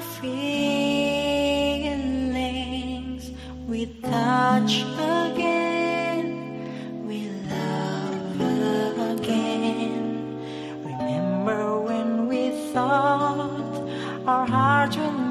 feelings. We touch again, we love again. Remember when we thought our hearts were.